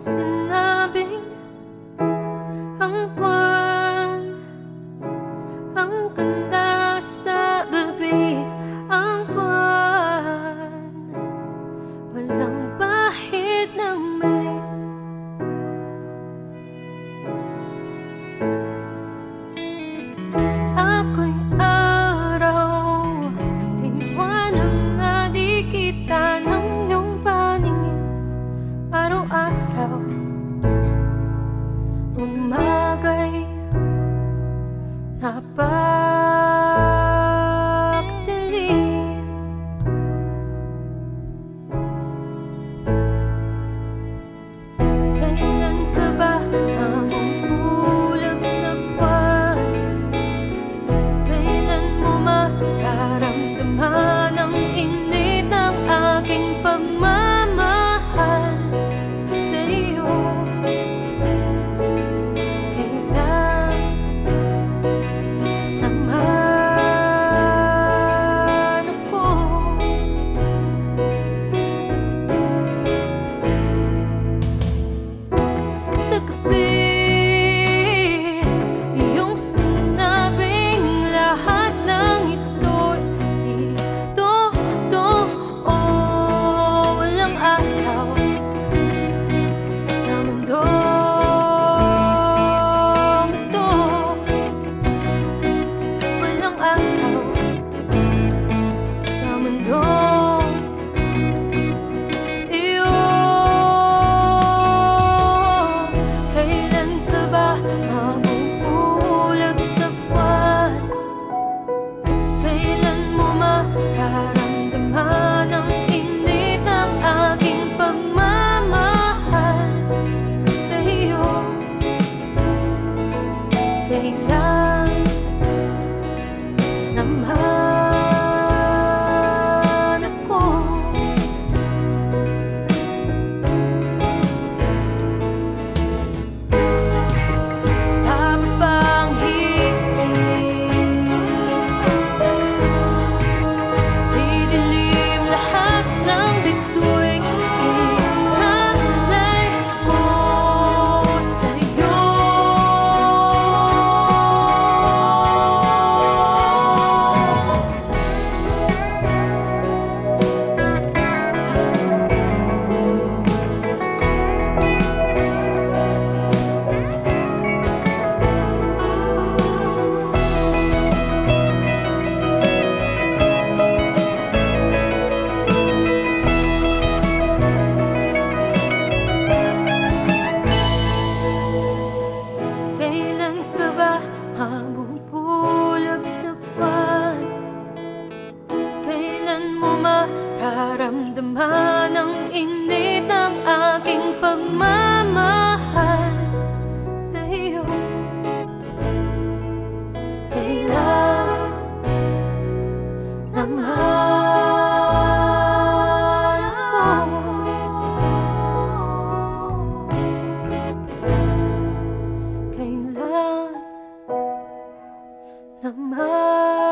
sinabing ang buwan, ang ganda. like a Tama ng init ng aking pagmamahal sa iyo. Kailan naman ko. Kailan naman